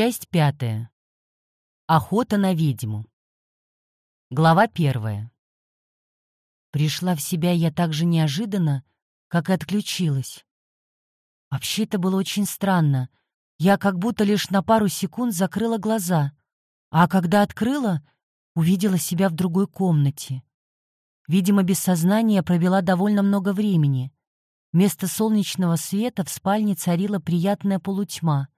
Часть пятая. Охота на ведьму. Глава первая. Пришла в себя я так же неожиданно, как и отключилась. Вообще это было очень странно. Я как будто лишь на пару секунд закрыла глаза, а когда открыла, увидела себя в другой комнате. Видимо, без сознания провела довольно много времени. Вместо солнечного света в спальне царила приятная полутьма —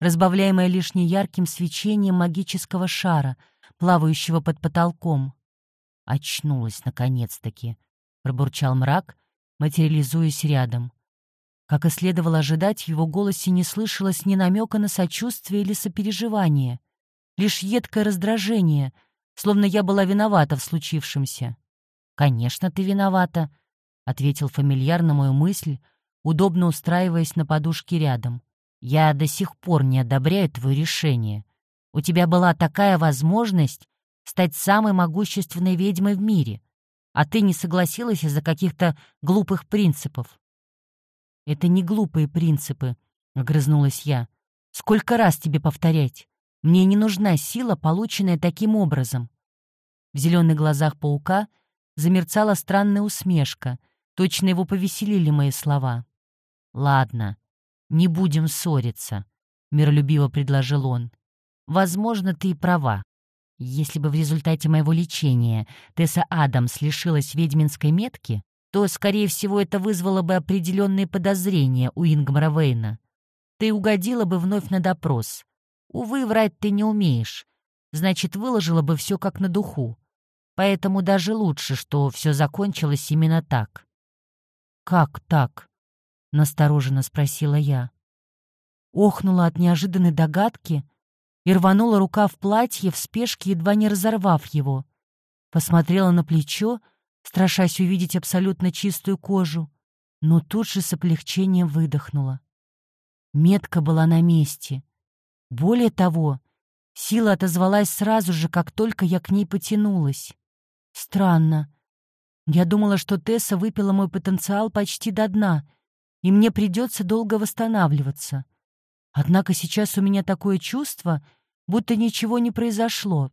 разбавляемая лишь неярким свечением магического шара, плавающего под потолком. «Очнулась, наконец-таки», — пробурчал мрак, материализуясь рядом. Как и следовало ожидать, в его голосе не слышалось ни намека на сочувствие или сопереживание, лишь едкое раздражение, словно я была виновата в случившемся. «Конечно, ты виновата», — ответил фамильяр на мою мысль, удобно устраиваясь на подушке рядом. Я до сих пор не одобряю твое решение. У тебя была такая возможность стать самой могущественной ведьмой в мире, а ты не согласилась из-за каких-то глупых принципов. «Это не глупые принципы», — огрызнулась я. «Сколько раз тебе повторять? Мне не нужна сила, полученная таким образом». В зеленых глазах паука замерцала странная усмешка. Точно его повеселили мои слова. «Ладно, «Не будем ссориться», — миролюбиво предложил он. «Возможно, ты и права. Если бы в результате моего лечения Тесса Адамс лишилась ведьминской метки, то, скорее всего, это вызвало бы определенные подозрения у Ингмара Вейна. Ты угодила бы вновь на допрос. Увы, врать ты не умеешь. Значит, выложила бы все как на духу. Поэтому даже лучше, что все закончилось именно так. «Как так?» — настороженно спросила я. Охнула от неожиданной догадки и рванула рука в платье в спешке, едва не разорвав его. Посмотрела на плечо, страшась увидеть абсолютно чистую кожу, но тут же с облегчением выдохнула. Метка была на месте. Более того, сила отозвалась сразу же, как только я к ней потянулась. Странно. Я думала, что Тесса выпила мой потенциал почти до дна — и мне придется долго восстанавливаться. Однако сейчас у меня такое чувство, будто ничего не произошло.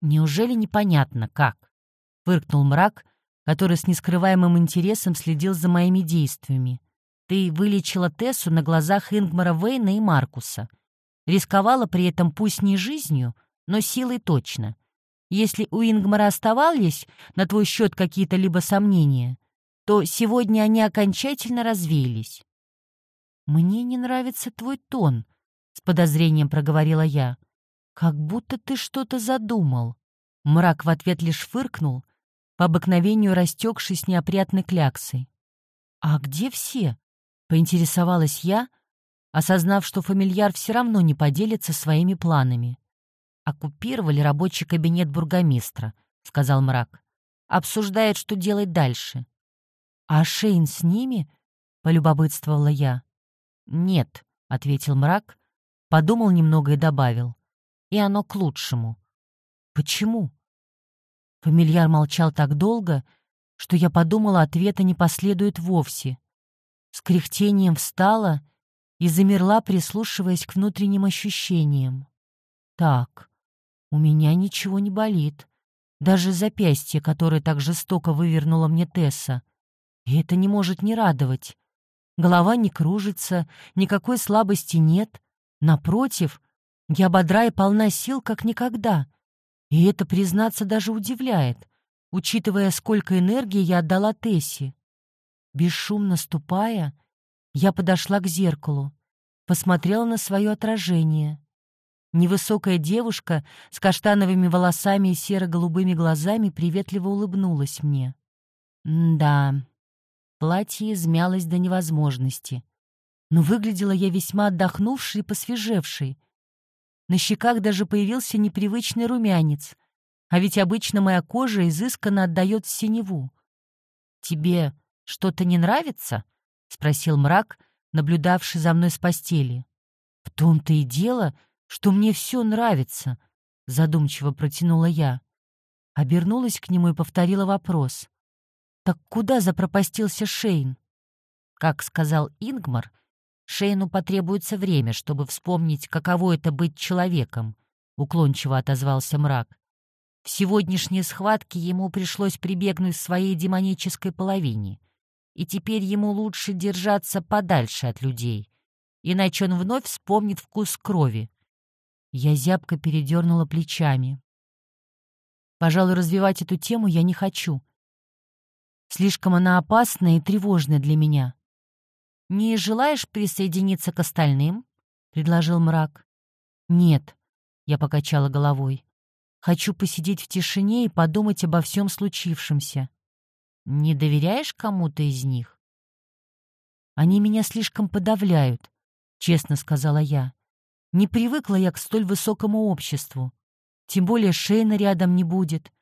«Неужели непонятно, как?» — фыркнул мрак, который с нескрываемым интересом следил за моими действиями. «Ты вылечила Тессу на глазах Ингмара Вейна и Маркуса. Рисковала при этом пусть не жизнью, но силой точно. Если у Ингмара оставались на твой счет какие-то либо сомнения, то сегодня они окончательно развеялись. «Мне не нравится твой тон», — с подозрением проговорила я. «Как будто ты что-то задумал». Мрак в ответ лишь фыркнул, по обыкновению растекшись неопрятной кляксой. «А где все?» — поинтересовалась я, осознав, что фамильяр все равно не поделится своими планами. «Оккупировали рабочий кабинет бургомистра», — сказал мрак. «Обсуждают, что делать дальше. «А Шейн с ними?» — полюбопытствовала я. «Нет», — ответил мрак, подумал немного и добавил. «И оно к лучшему». «Почему?» Фамильяр молчал так долго, что я подумала, ответа не последует вовсе. С кряхтением встала и замерла, прислушиваясь к внутренним ощущениям. «Так, у меня ничего не болит. Даже запястье, которое так жестоко вывернула мне Тесса. И это не может не радовать. Голова не кружится, никакой слабости нет. Напротив, я бодра и полна сил, как никогда. И это, признаться, даже удивляет, учитывая, сколько энергии я отдала Тессе. Бесшумно ступая, я подошла к зеркалу, посмотрела на свое отражение. Невысокая девушка с каштановыми волосами и серо-голубыми глазами приветливо улыбнулась мне. да, Платье измялось до невозможности. Но выглядела я весьма отдохнувшей и посвежевшей. На щеках даже появился непривычный румянец, а ведь обычно моя кожа изысканно отдает синеву. «Тебе что-то не нравится?» — спросил мрак, наблюдавший за мной с постели. «В том-то и дело, что мне все нравится», — задумчиво протянула я. Обернулась к нему и повторила вопрос. Так куда запропастился Шейн? Как сказал Ингмар, Шейну потребуется время, чтобы вспомнить, каково это быть человеком», — уклончиво отозвался мрак. В сегодняшней схватке ему пришлось прибегнуть к своей демонической половине, и теперь ему лучше держаться подальше от людей, иначе он вновь вспомнит вкус крови. Я зябко передернула плечами. Пожалуй, развивать эту тему я не хочу. Слишком она опасная и тревожная для меня. «Не желаешь присоединиться к остальным?» — предложил мрак. «Нет», — я покачала головой. «Хочу посидеть в тишине и подумать обо всем случившемся. Не доверяешь кому-то из них?» «Они меня слишком подавляют», — честно сказала я. «Не привыкла я к столь высокому обществу. Тем более Шейна рядом не будет.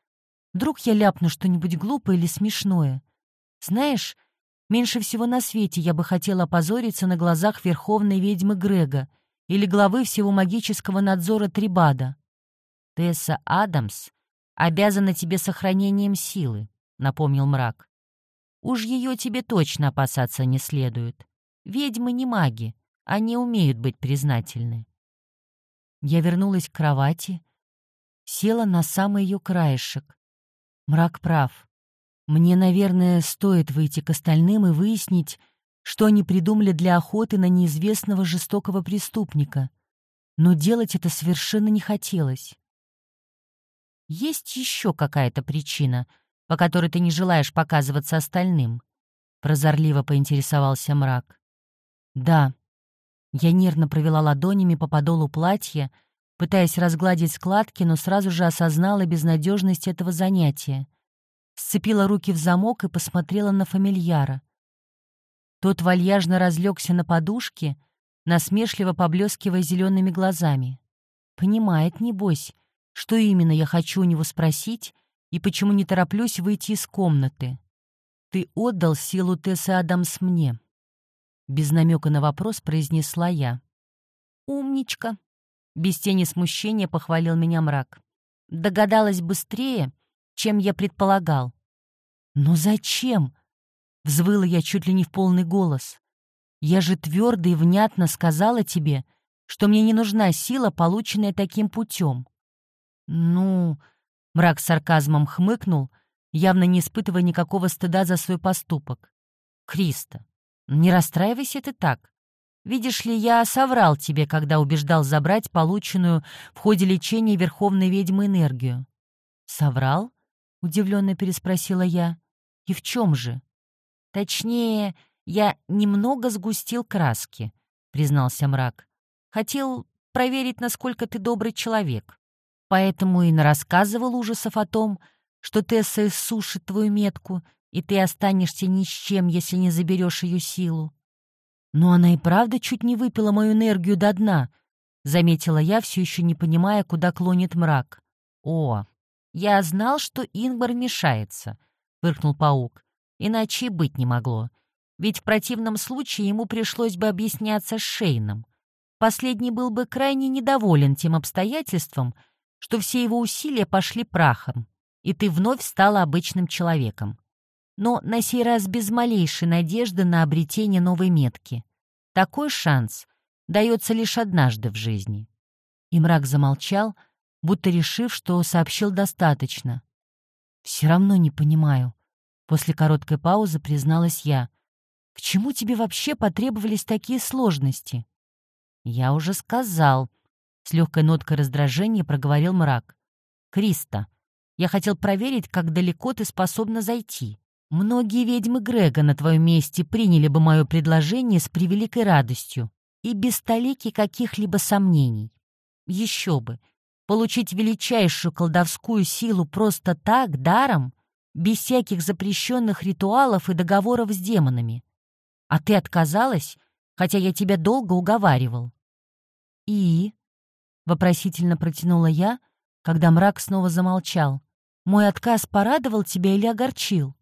Вдруг я ляпну что-нибудь глупое или смешное. Знаешь, меньше всего на свете я бы хотела опозориться на глазах верховной ведьмы Грега или главы всего магического надзора Трибада. Тесса Адамс обязана тебе сохранением силы, напомнил мрак. Уж ее тебе точно опасаться не следует. Ведьмы не маги, они умеют быть признательны. Я вернулась к кровати, села на самый ее краешек. Мрак прав. Мне, наверное, стоит выйти к остальным и выяснить, что они придумали для охоты на неизвестного жестокого преступника. Но делать это совершенно не хотелось. «Есть еще какая-то причина, по которой ты не желаешь показываться остальным?» — прозорливо поинтересовался мрак. «Да». Я нервно провела ладонями по подолу платья, пытаясь разгладить складки, но сразу же осознала безнадежность этого занятия. Сцепила руки в замок и посмотрела на фамильяра. Тот вальяжно разлегся на подушке, насмешливо поблескивая зелеными глазами. Понимает, небось, что именно я хочу у него спросить и почему не тороплюсь выйти из комнаты. «Ты отдал силу Тессы Адамс мне», — без намека на вопрос произнесла я. «Умничка», без тени смущения похвалил меня мрак. Догадалась быстрее, чем я предполагал. «Но зачем?» — взвыла я чуть ли не в полный голос. «Я же твердо и внятно сказала тебе, что мне не нужна сила, полученная таким путем». «Ну...» — мрак с сарказмом хмыкнул, явно не испытывая никакого стыда за свой поступок. «Криста, не расстраивайся ты так. Видишь ли, я соврал тебе, когда убеждал забрать полученную в ходе лечения Верховной Ведьмы энергию. «Соврал?» — удивленно переспросила я. «И в чем же?» «Точнее, я немного сгустил краски», — признался мрак. «Хотел проверить, насколько ты добрый человек. Поэтому и нарассказывал ужасов о том, что Тесса иссушит твою метку, и ты останешься ни с чем, если не заберешь ее силу. «Но она и правда чуть не выпила мою энергию до дна», — заметила я, все еще не понимая, куда клонит мрак. «О, я знал, что Ингбар мешается», — выркнул паук. «Иначе и быть не могло. Ведь в противном случае ему пришлось бы объясняться с Шейном. Последний был бы крайне недоволен тем обстоятельством, что все его усилия пошли прахом, и ты вновь стала обычным человеком но на сей раз без малейшей надежды на обретение новой метки. Такой шанс дается лишь однажды в жизни. И мрак замолчал, будто решив, что сообщил достаточно. «Все равно не понимаю», — после короткой паузы призналась я. «К чему тебе вообще потребовались такие сложности?» «Я уже сказал», — с легкой ноткой раздражения проговорил мрак. «Криста, я хотел проверить, как далеко ты способна зайти. Многие ведьмы Грега на твоем месте приняли бы мое предложение с превеликой радостью и без столики каких-либо сомнений. Еще бы, получить величайшую колдовскую силу просто так, даром, без всяких запрещенных ритуалов и договоров с демонами. А ты отказалась, хотя я тебя долго уговаривал. «И?» — вопросительно протянула я, когда мрак снова замолчал. «Мой отказ порадовал тебя или огорчил?»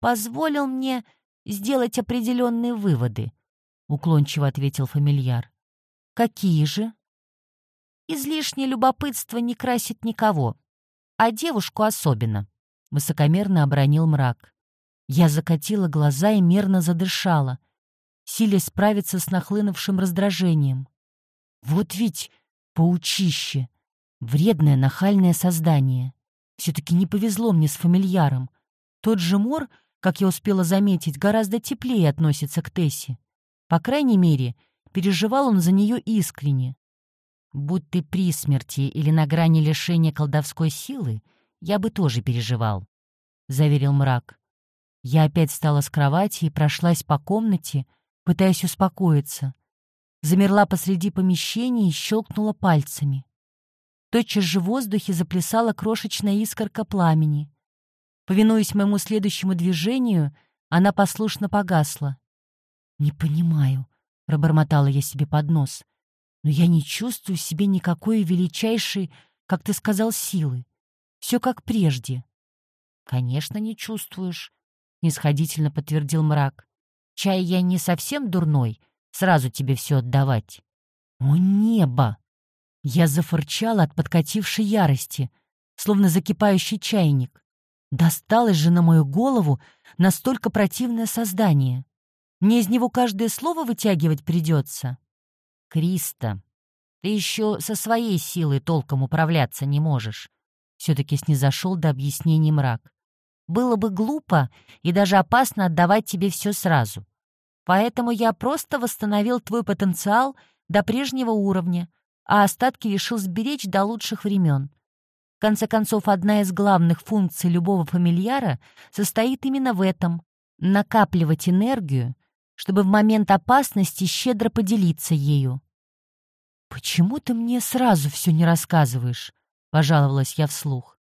Позволил мне сделать определенные выводы», — уклончиво ответил фамильяр. «Какие же?» «Излишнее любопытство не красит никого, а девушку особенно», — высокомерно обронил мрак. Я закатила глаза и мерно задышала. силясь справиться с нахлынувшим раздражением. Вот ведь паучище, вредное нахальное создание. Все-таки не повезло мне с фамильяром. Тот же Мор, как я успела заметить, гораздо теплее относится к Тессе. По крайней мере, переживал он за нее искренне. Будь ты при смерти или на грани лишения колдовской силы, я бы тоже переживал, — заверил мрак. Я опять встала с кровати и прошлась по комнате, пытаясь успокоиться. Замерла посреди помещения и щелкнула пальцами. Тотчас же в воздухе заплясала крошечная искорка пламени. Повинуясь моему следующему движению, она послушно погасла. «Не понимаю», — пробормотала я себе под нос, «но я не чувствую в себе никакой величайшей, как ты сказал, силы. Все как прежде». «Конечно, не чувствуешь», — нисходительно подтвердил мрак. «Чай я не совсем дурной, сразу тебе все отдавать». «О, небо!» Я зафырчала от подкатившей ярости, словно закипающий чайник. Досталось же на мою голову настолько противное создание. Мне из него каждое слово вытягивать придется. Криста, ты еще со своей силой толком управляться не можешь. Все-таки снизошел до объяснений мрак. Было бы глупо и даже опасно отдавать тебе все сразу. Поэтому я просто восстановил твой потенциал до прежнего уровня, а остатки решил сберечь до лучших времен. Конце концов, одна из главных функций любого фамильяра состоит именно в этом — накапливать энергию, чтобы в момент опасности щедро поделиться ею. «Почему ты мне сразу все не рассказываешь?» — пожаловалась я вслух.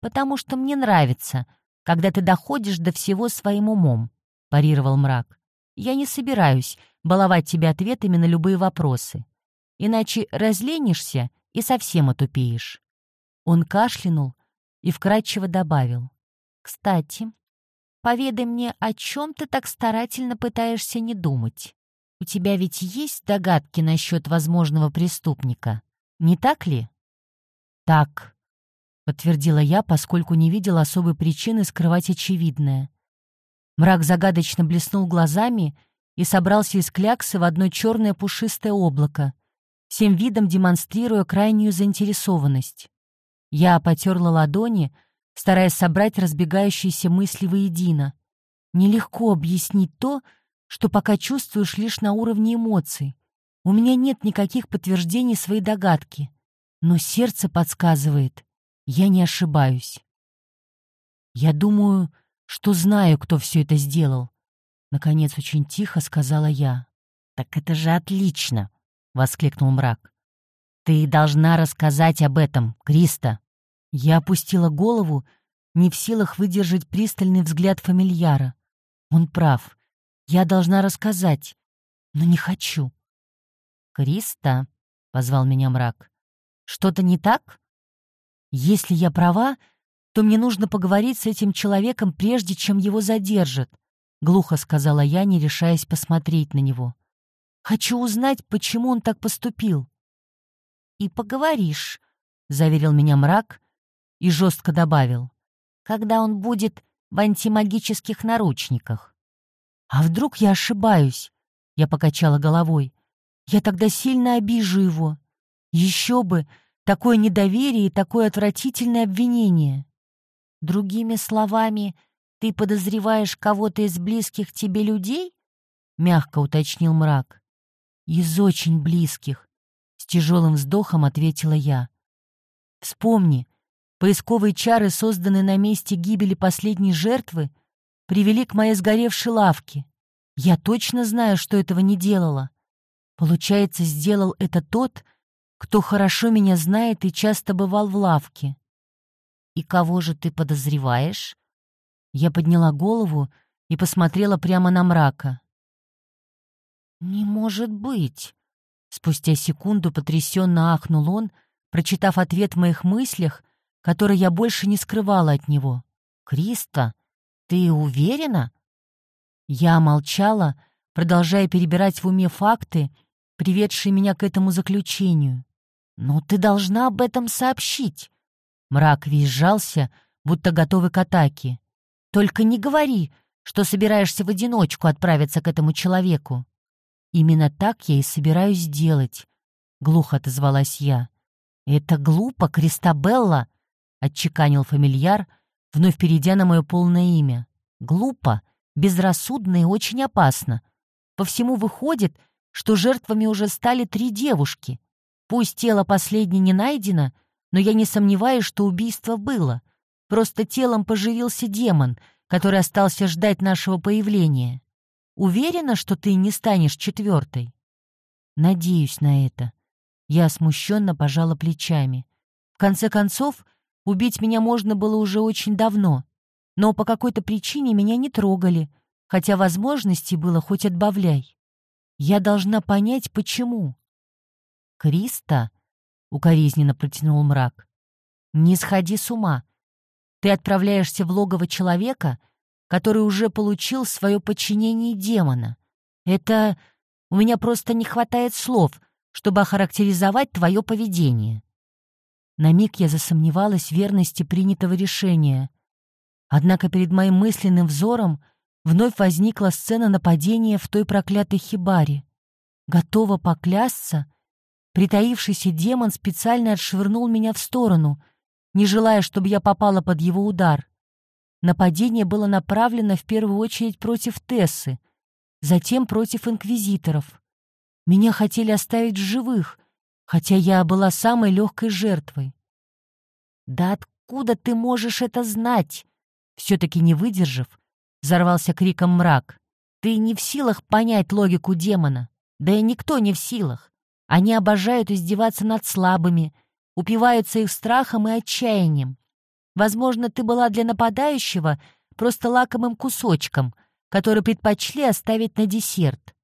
«Потому что мне нравится, когда ты доходишь до всего своим умом», — парировал мрак. «Я не собираюсь баловать тебя ответами на любые вопросы иначе разленишься и совсем отупеешь». Он кашлянул и вкратчиво добавил. «Кстати, поведай мне, о чем ты так старательно пытаешься не думать. У тебя ведь есть догадки насчет возможного преступника, не так ли?» «Так», — подтвердила я, поскольку не видела особой причины скрывать очевидное. Мрак загадочно блеснул глазами и собрался из кляксы в одно черное пушистое облако, всем видом демонстрируя крайнюю заинтересованность. Я потерла ладони, стараясь собрать разбегающиеся мысли воедино. Нелегко объяснить то, что пока чувствуешь лишь на уровне эмоций. У меня нет никаких подтверждений своей догадки, но сердце подсказывает, я не ошибаюсь. Я думаю, что знаю, кто все это сделал. Наконец, очень тихо сказала я. «Так это же отлично!» воскликнул мрак. «Ты должна рассказать об этом, Криста!» Я опустила голову, не в силах выдержать пристальный взгляд фамильяра. Он прав. Я должна рассказать, но не хочу. «Криста», — позвал меня мрак, — «что-то не так?» «Если я права, то мне нужно поговорить с этим человеком, прежде чем его задержат», — глухо сказала я, не решаясь посмотреть на него. Хочу узнать, почему он так поступил». «И поговоришь», — заверил меня мрак и жестко добавил, «когда он будет в антимагических наручниках». «А вдруг я ошибаюсь?» — я покачала головой. «Я тогда сильно обижу его. Еще бы, такое недоверие и такое отвратительное обвинение». «Другими словами, ты подозреваешь кого-то из близких тебе людей?» — мягко уточнил мрак. «Из очень близких», — с тяжелым вздохом ответила я. «Вспомни, поисковые чары, созданные на месте гибели последней жертвы, привели к моей сгоревшей лавке. Я точно знаю, что этого не делала. Получается, сделал это тот, кто хорошо меня знает и часто бывал в лавке. «И кого же ты подозреваешь?» Я подняла голову и посмотрела прямо на мрака. «Не может быть!» Спустя секунду потрясенно ахнул он, прочитав ответ в моих мыслях, который я больше не скрывала от него. «Криста, ты уверена?» Я молчала, продолжая перебирать в уме факты, приведшие меня к этому заключению. «Но ты должна об этом сообщить!» Мрак визжался, будто готовый к атаке. «Только не говори, что собираешься в одиночку отправиться к этому человеку. Именно так я и собираюсь сделать, — глухо отозвалась я. Это глупо, Кристабелла, — отчеканил фамильяр, вновь перейдя на мое полное имя. Глупо, безрассудно и очень опасно. По всему выходит, что жертвами уже стали три девушки. Пусть тело последней не найдено, но я не сомневаюсь, что убийство было. Просто телом поживился демон, который остался ждать нашего появления. Уверена, что ты не станешь четвертой? Надеюсь на это. Я смущенно пожала плечами. В конце концов, убить меня можно было уже очень давно, но по какой-то причине меня не трогали, хотя возможностей было хоть отбавляй. Я должна понять, почему. «Криста?» — укоризненно протянул мрак. «Не сходи с ума. Ты отправляешься в логово человека, который уже получил свое подчинение демона. Это... У меня просто не хватает слов, чтобы охарактеризовать твое поведение». На миг я засомневалась в верности принятого решения. Однако перед моим мысленным взором вновь возникла сцена нападения в той проклятой хибаре. Готова поклясться, притаившийся демон специально отшвырнул меня в сторону, не желая, чтобы я попала под его удар. Нападение было направлено в первую очередь против Тессы, затем против инквизиторов. Меня хотели оставить в живых, хотя я была самой легкой жертвой. «Да откуда ты можешь это знать?» Все-таки не выдержав, взорвался криком мрак. «Ты не в силах понять логику демона. Да и никто не в силах. Они обожают издеваться над слабыми, упиваются их страхом и отчаянием. Возможно, ты была для нападающего просто лакомым кусочком, который предпочли оставить на десерт.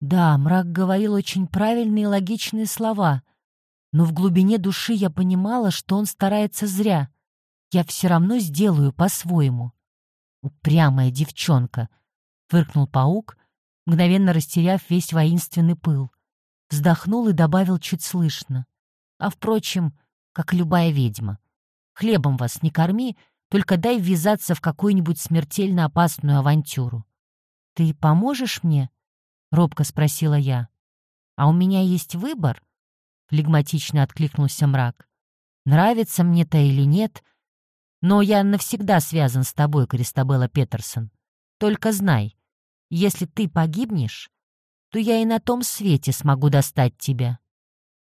Да, мрак говорил очень правильные и логичные слова, но в глубине души я понимала, что он старается зря. Я все равно сделаю по-своему. «Упрямая девчонка!» — фыркнул паук, мгновенно растеряв весь воинственный пыл. Вздохнул и добавил чуть слышно. «А, впрочем, как любая ведьма. Хлебом вас не корми, только дай ввязаться в какую-нибудь смертельно опасную авантюру. Ты поможешь мне?» — робко спросила я. «А у меня есть выбор?» — флегматично откликнулся мрак. «Нравится мне-то или нет, но я навсегда связан с тобой, Кристабелла Петерсон. Только знай, если ты погибнешь, то я и на том свете смогу достать тебя».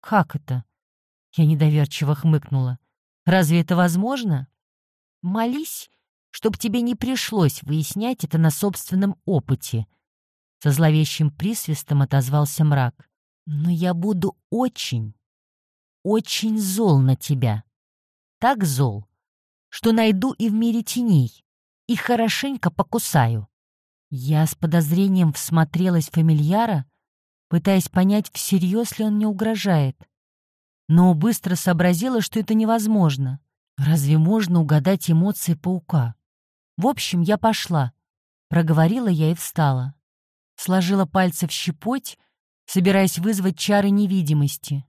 «Как это?» Я недоверчиво хмыкнула. Разве это возможно? Молись, чтоб тебе не пришлось выяснять это на собственном опыте. Со зловещим присвистом отозвался мрак. Но я буду очень, очень зол на тебя. Так зол, что найду и в мире теней, и хорошенько покусаю. Я с подозрением всмотрелась фамильяра, пытаясь понять, всерьез ли он мне угрожает но быстро сообразила, что это невозможно. Разве можно угадать эмоции паука? В общем, я пошла. Проговорила я и встала. Сложила пальцы в щепоть, собираясь вызвать чары невидимости.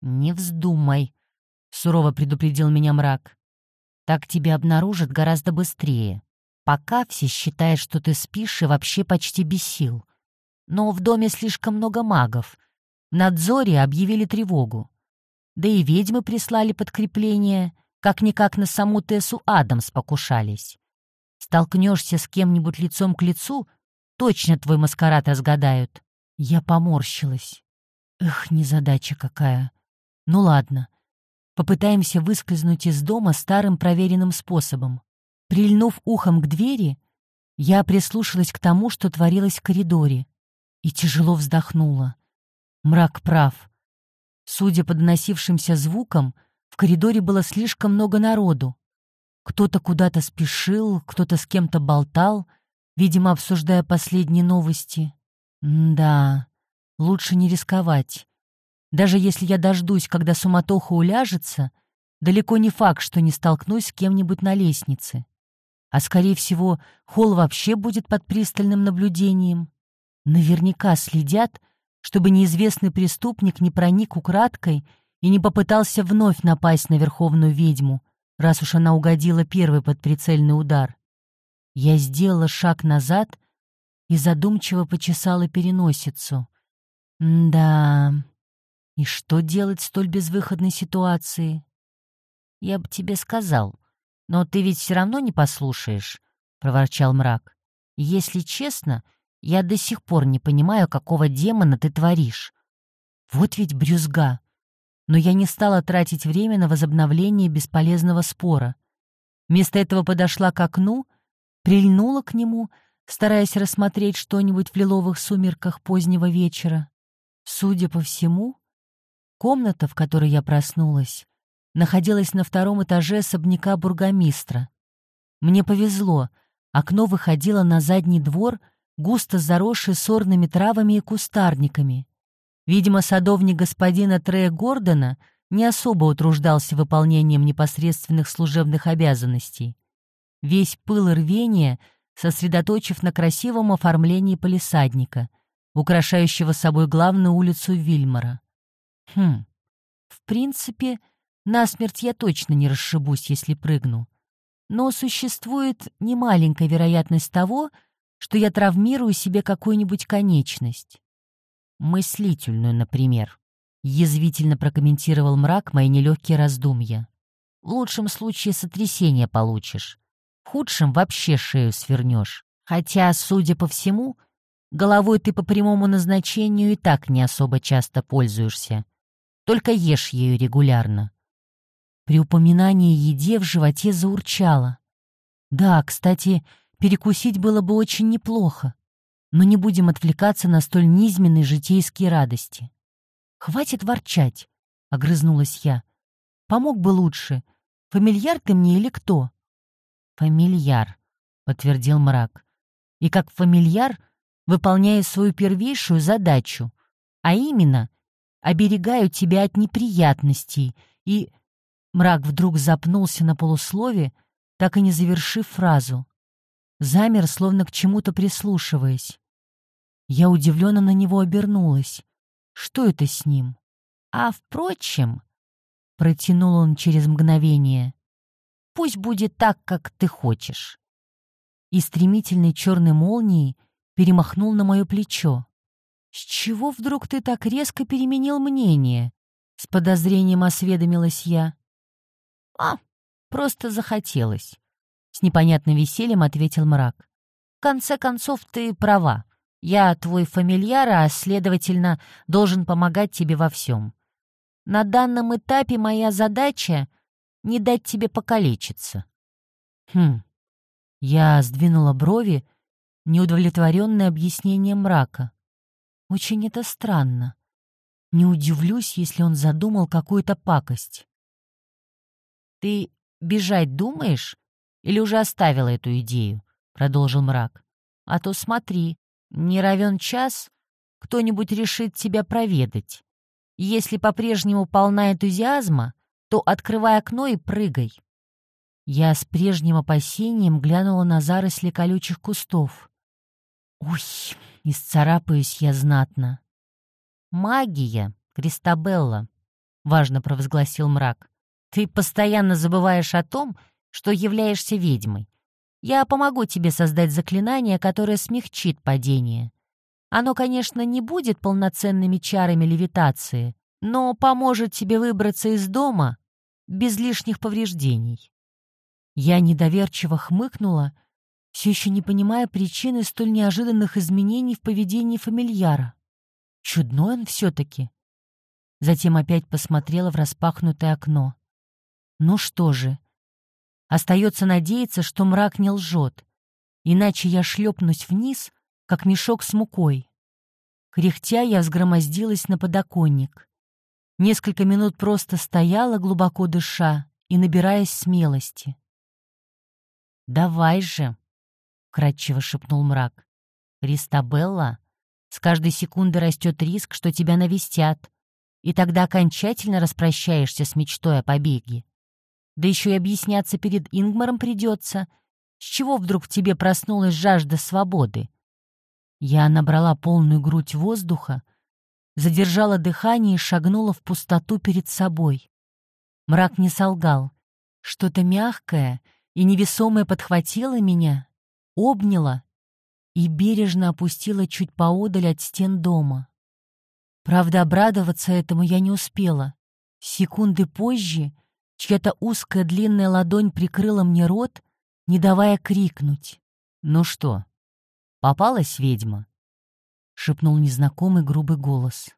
«Не вздумай», — сурово предупредил меня мрак. «Так тебя обнаружат гораздо быстрее. Пока все считают, что ты спишь и вообще почти без сил. Но в доме слишком много магов. В надзоре объявили тревогу. Да и ведьмы прислали подкрепление, как-никак на саму Тессу Адамс покушались. Столкнешься с кем-нибудь лицом к лицу, точно твой маскарад разгадают. Я поморщилась. Эх, незадача какая. Ну ладно, попытаемся выскользнуть из дома старым проверенным способом. Прильнув ухом к двери, я прислушалась к тому, что творилось в коридоре, и тяжело вздохнула. Мрак прав. Судя по доносившимся звукам, в коридоре было слишком много народу. Кто-то куда-то спешил, кто-то с кем-то болтал, видимо, обсуждая последние новости. М да, лучше не рисковать. Даже если я дождусь, когда суматоха уляжется, далеко не факт, что не столкнусь с кем-нибудь на лестнице. А, скорее всего, холл вообще будет под пристальным наблюдением. Наверняка следят — чтобы неизвестный преступник не проник украдкой и не попытался вновь напасть на верховную ведьму, раз уж она угодила первой под прицельный удар. Я сделала шаг назад и задумчиво почесала переносицу. Да, и что делать в столь безвыходной ситуации? Я бы тебе сказал, но ты ведь все равно не послушаешь, — проворчал мрак. Если честно, я до сих пор не понимаю, какого демона ты творишь. Вот ведь брюзга. Но я не стала тратить время на возобновление бесполезного спора. Вместо этого подошла к окну, прильнула к нему, стараясь рассмотреть что-нибудь в лиловых сумерках позднего вечера. Судя по всему, комната, в которой я проснулась, находилась на втором этаже особняка бургомистра. Мне повезло, окно выходило на задний двор, густо заросший сорными травами и кустарниками. Видимо, садовник господина Трея Гордона не особо утруждался выполнением непосредственных служебных обязанностей. Весь пыл и рвение сосредоточив на красивом оформлении полисадника, украшающего собой главную улицу Вильмара. Хм, в принципе, насмерть я точно не расшибусь, если прыгну. Но существует немаленькая вероятность того, что я травмирую себе какую-нибудь конечность. Мыслительную, например. Язвительно прокомментировал мрак мои нелегкие раздумья. В лучшем случае сотрясение получишь. В худшем вообще шею свернешь. Хотя, судя по всему, головой ты по прямому назначению и так не особо часто пользуешься. Только ешь ею регулярно. При упоминании еде в животе заурчало. Да, кстати, перекусить было бы очень неплохо. Но не будем отвлекаться на столь низменные житейские радости. «Хватит ворчать», — огрызнулась я. «Помог бы лучше. Фамильяр ты мне или кто?» «Фамильяр», — подтвердил мрак. «И как фамильяр выполняю свою первейшую задачу, а именно оберегаю тебя от неприятностей и...» Мрак вдруг запнулся на полуслове, так и не завершив фразу. Замер, словно к чему-то прислушиваясь. Я удивленно на него обернулась. Что это с ним? А, впрочем, протянул он через мгновение, пусть будет так, как ты хочешь. И стремительной черной молнией перемахнул на мое плечо. «С чего вдруг ты так резко переменил мнение?» С подозрением осведомилась я. «А, просто захотелось», — с непонятным весельем ответил мрак. «В конце концов, ты права. Я твой фамильяр, а, следовательно, должен помогать тебе во всем. На данном этапе моя задача — не дать тебе покалечиться. Хм. Я сдвинула брови, неудовлетворенное объяснением мрака. Очень это странно. Не удивлюсь, если он задумал какую-то пакость. «Ты бежать думаешь? Или уже оставила эту идею?» — продолжил мрак. «А то смотри, не равен час, кто-нибудь решит тебя проведать. Если по-прежнему полна энтузиазма, то открывай окно и прыгай. Я с прежним опасением глянула на заросли колючих кустов. Уй, исцарапаюсь я знатно. «Магия, Кристабелла», — важно провозгласил мрак. «Ты постоянно забываешь о том, что являешься ведьмой. Я помогу тебе создать заклинание, которое смягчит падение. Оно, конечно, не будет полноценными чарами левитации, но поможет тебе выбраться из дома без лишних повреждений. Я недоверчиво хмыкнула, все еще не понимая причины столь неожиданных изменений в поведении фамильяра. Чудной он все-таки. Затем опять посмотрела в распахнутое окно. Ну что же, Остается надеяться, что мрак не лжет, иначе я шлепнусь вниз, как мешок с мукой. Кряхтя я взгромоздилась на подоконник. Несколько минут просто стояла, глубоко дыша и набираясь смелости. «Давай же!» — кратчево шепнул мрак. «Ристабелла, с каждой секунды растет риск, что тебя навестят, и тогда окончательно распрощаешься с мечтой о побеге. Да еще и объясняться перед Ингмаром придется. С чего вдруг в тебе проснулась жажда свободы? Я набрала полную грудь воздуха, задержала дыхание и шагнула в пустоту перед собой. Мрак не солгал. Что-то мягкое и невесомое подхватило меня обняла и бережно опустила чуть поодаль от стен дома. Правда, обрадоваться этому я не успела. Секунды позже чья-то узкая длинная ладонь прикрыла мне рот, не давая крикнуть. «Ну что, попалась ведьма?» — шепнул незнакомый грубый голос.